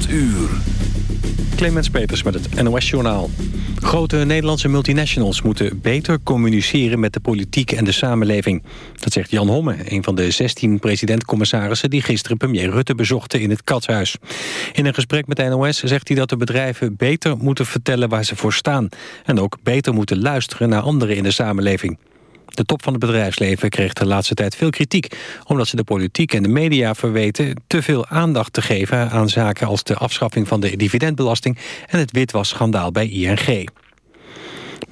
8 uur. Clemens Peters met het NOS-journaal. Grote Nederlandse multinationals moeten beter communiceren met de politiek en de samenleving. Dat zegt Jan Homme, een van de 16 president-commissarissen... die gisteren premier Rutte bezochten in het Katshuis. In een gesprek met de NOS zegt hij dat de bedrijven beter moeten vertellen waar ze voor staan... en ook beter moeten luisteren naar anderen in de samenleving. De top van het bedrijfsleven kreeg de laatste tijd veel kritiek... omdat ze de politiek en de media verweten te veel aandacht te geven... aan zaken als de afschaffing van de dividendbelasting... en het witwasschandaal bij ING.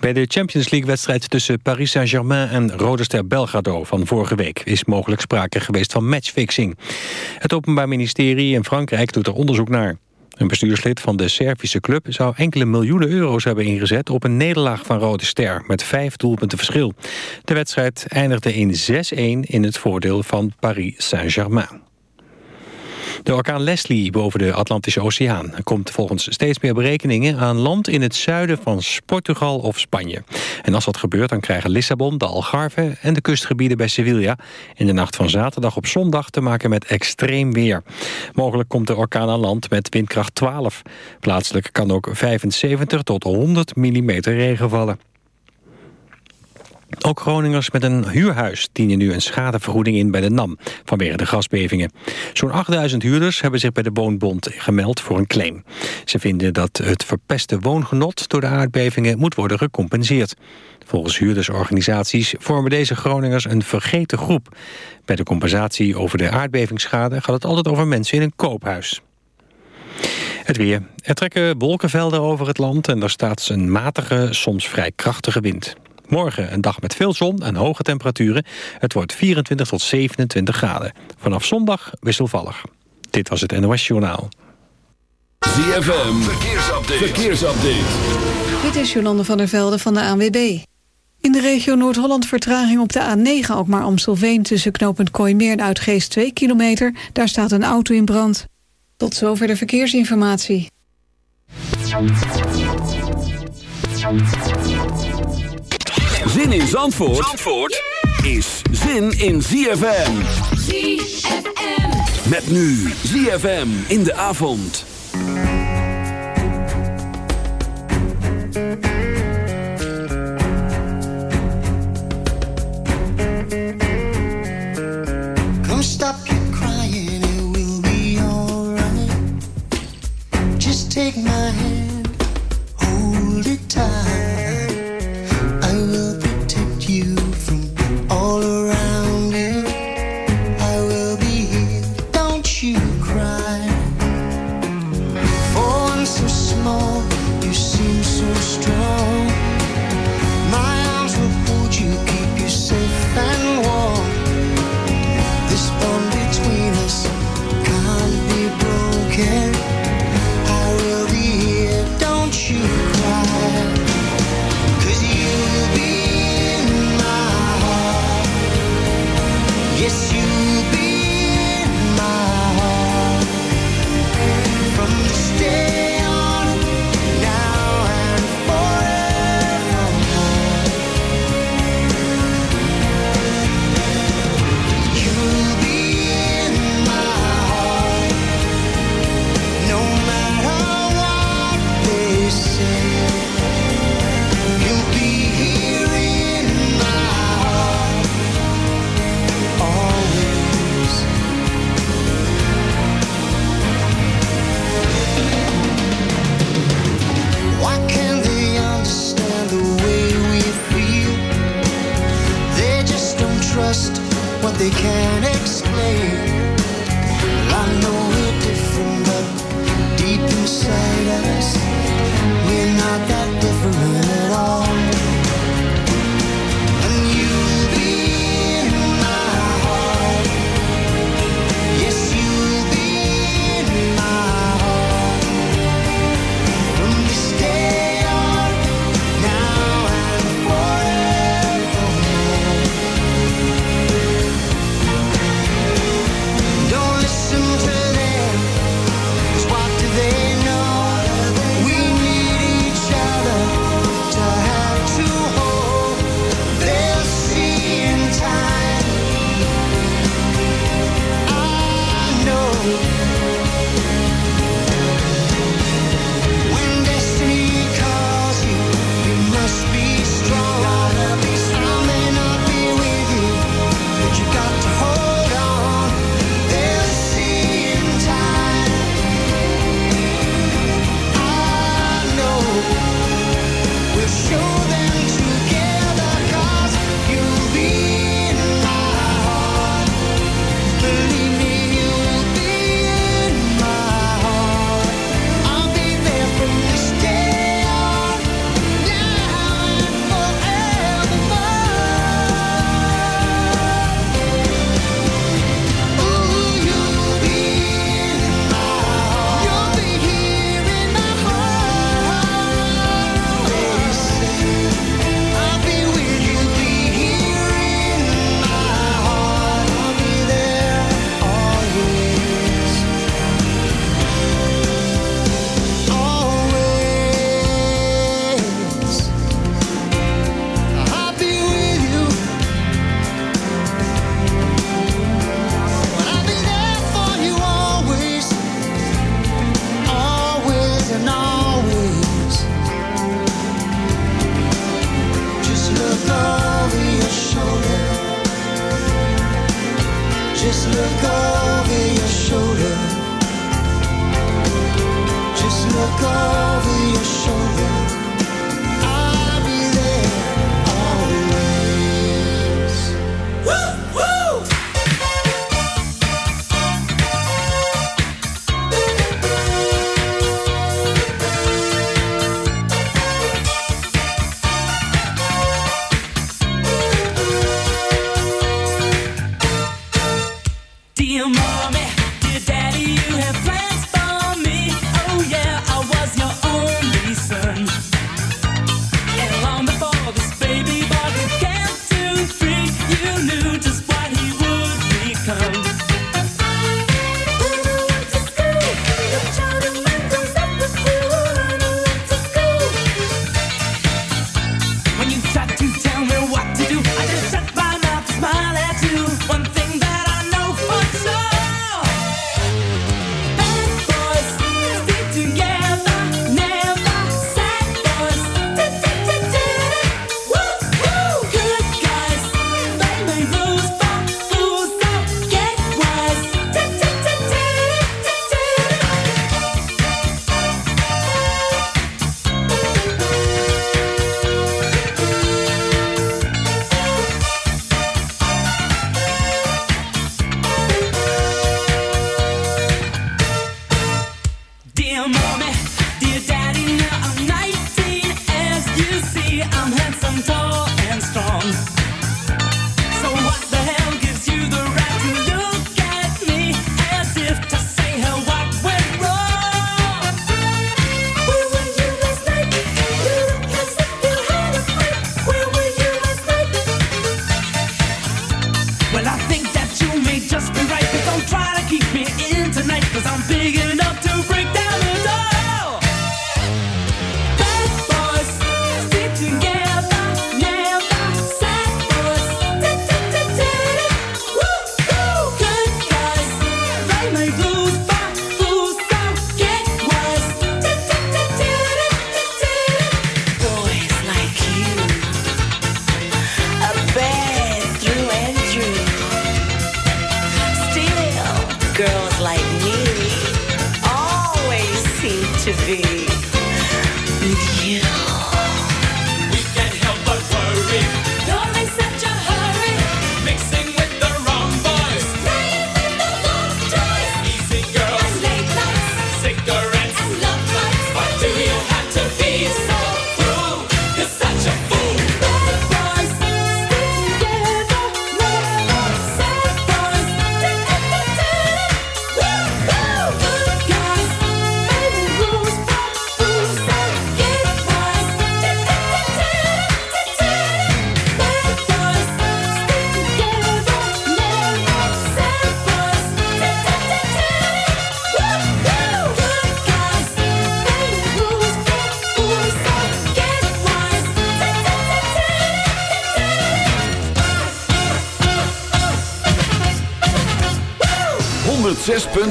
Bij de Champions League-wedstrijd tussen Paris Saint-Germain en Rode Ster Belgrado van vorige week is mogelijk sprake geweest van matchfixing. Het Openbaar Ministerie in Frankrijk doet er onderzoek naar. Een bestuurslid van de Servische club zou enkele miljoenen euro's hebben ingezet op een nederlaag van Rode Ster met vijf doelpunten verschil. De wedstrijd eindigde in 6-1 in het voordeel van Paris Saint-Germain. De orkaan Leslie boven de Atlantische Oceaan komt volgens steeds meer berekeningen aan land in het zuiden van Portugal of Spanje. En als dat gebeurt dan krijgen Lissabon, de Algarve en de kustgebieden bij Sevilla in de nacht van zaterdag op zondag te maken met extreem weer. Mogelijk komt de orkaan aan land met windkracht 12. Plaatselijk kan ook 75 tot 100 mm regen vallen. Ook Groningers met een huurhuis dienen nu een schadevergoeding in bij de NAM vanwege de gasbevingen. Zo'n 8000 huurders hebben zich bij de Woonbond gemeld voor een claim. Ze vinden dat het verpeste woongenot door de aardbevingen moet worden gecompenseerd. Volgens huurdersorganisaties vormen deze Groningers een vergeten groep. Bij de compensatie over de aardbevingsschade gaat het altijd over mensen in een koophuis. Het weer. Er trekken wolkenvelden over het land en er staat een matige, soms vrij krachtige wind. Morgen een dag met veel zon en hoge temperaturen. Het wordt 24 tot 27 graden. Vanaf zondag wisselvallig. Dit was het NOS Journaal. ZFM, verkeersupdate. verkeersupdate. Dit is Jolande van der Velde van de ANWB. In de regio Noord-Holland vertraging op de A9 ook maar Amstelveen... tussen knooppunt Kooimeer en Uitgeest 2 kilometer. Daar staat een auto in brand. Tot zover de verkeersinformatie. Zin in Zandvoort, Zandvoort is zin in ZFM. ZFM. Met nu ZFM in de avond. Come stop your crying, it will be alright. Just take my hand, hold it tight.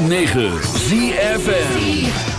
106.9 ZFN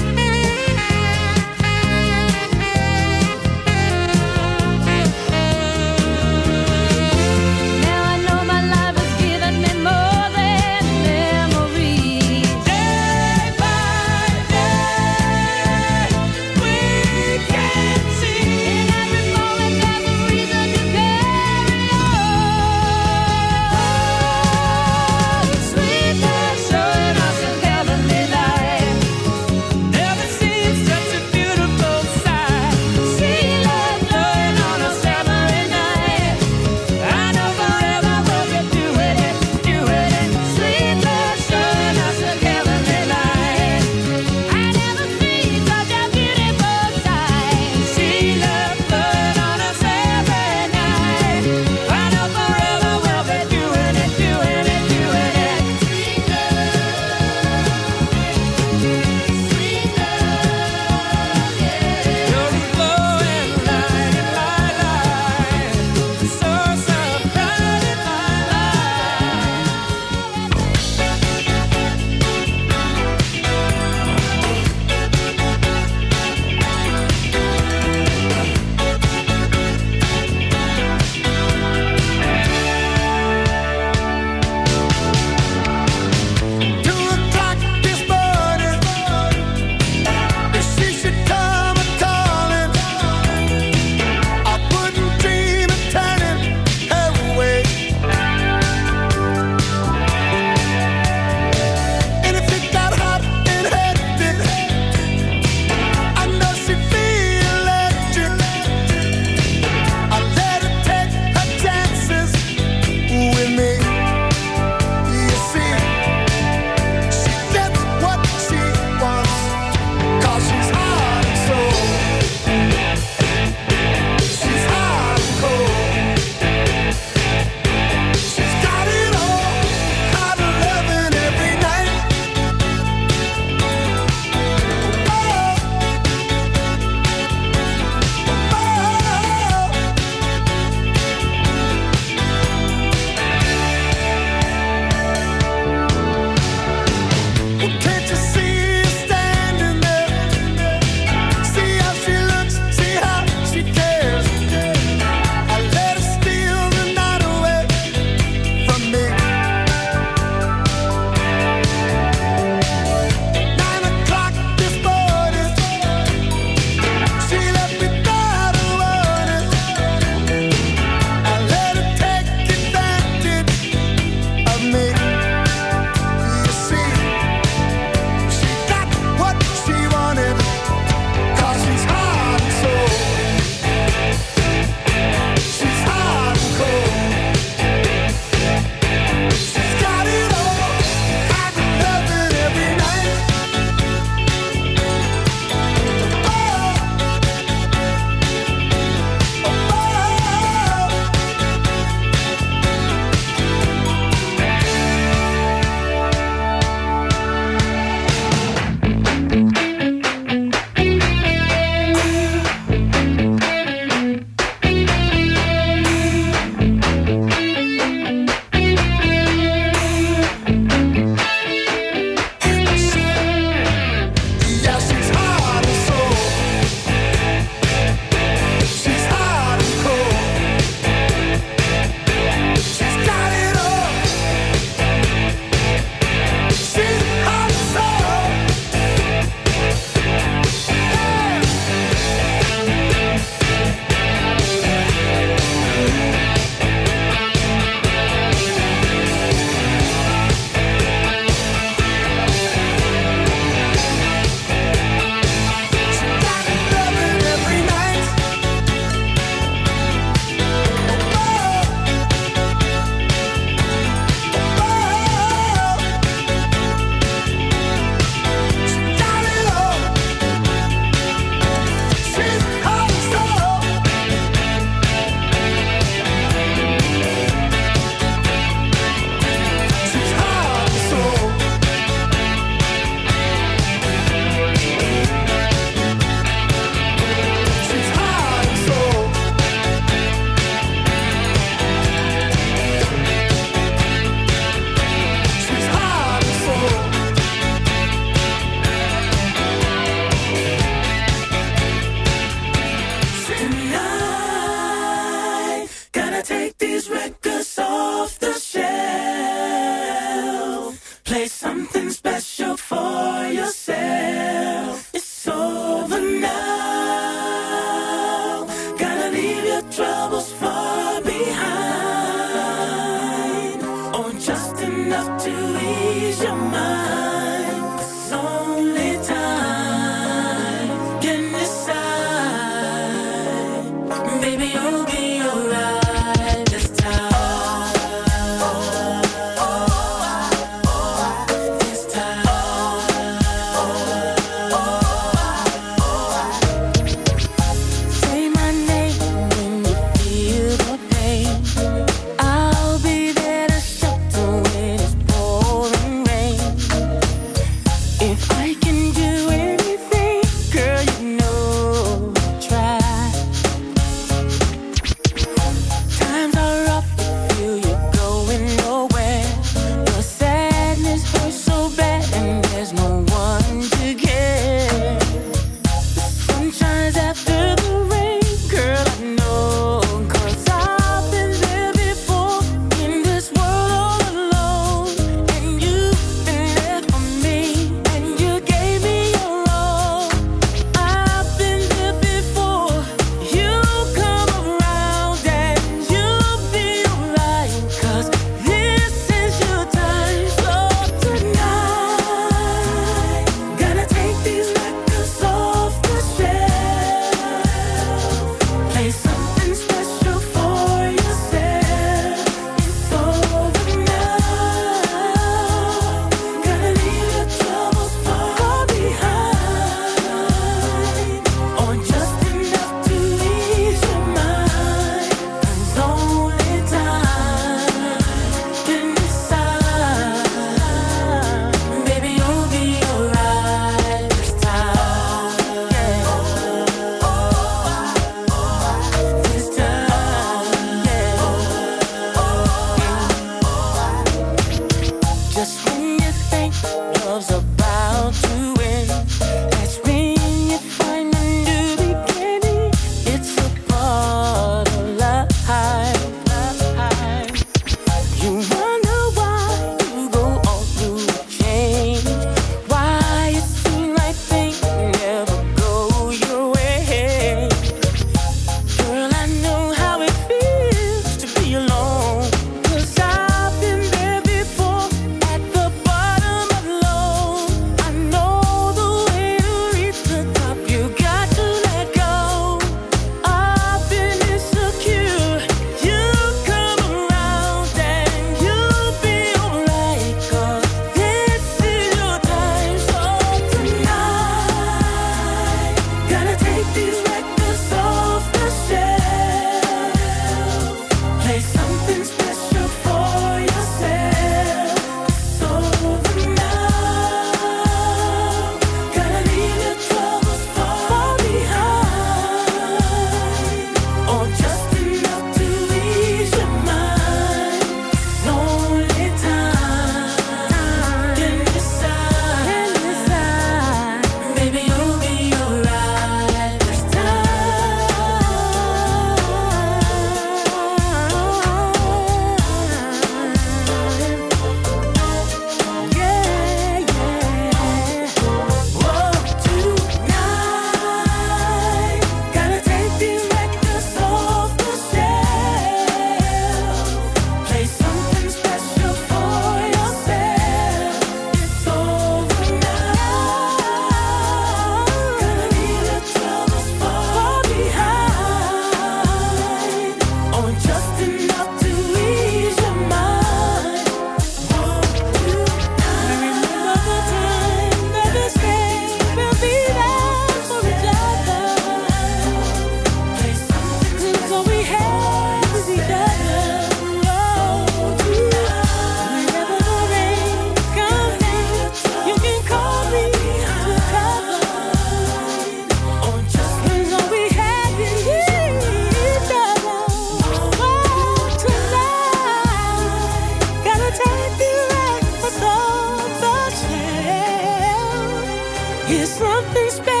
It's something special.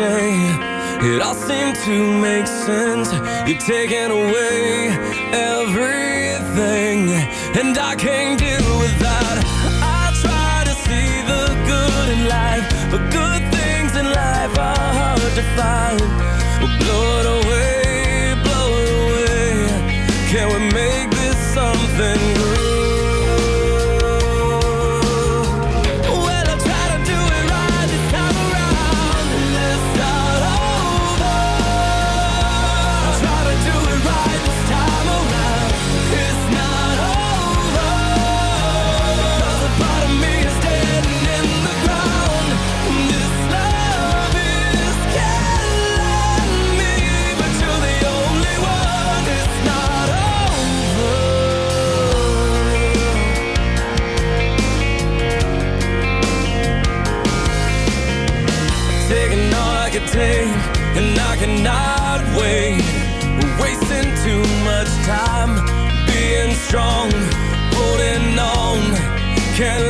Say it all seemed to make sense. You're taking away everything, and I can't deal with that. I try to see the good in life, but good things in life are hard to find. Blow it away, blow it away. Can we make this something good? Cannot. We're wasting too much time being strong, holding on. Can't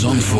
Zandvoort.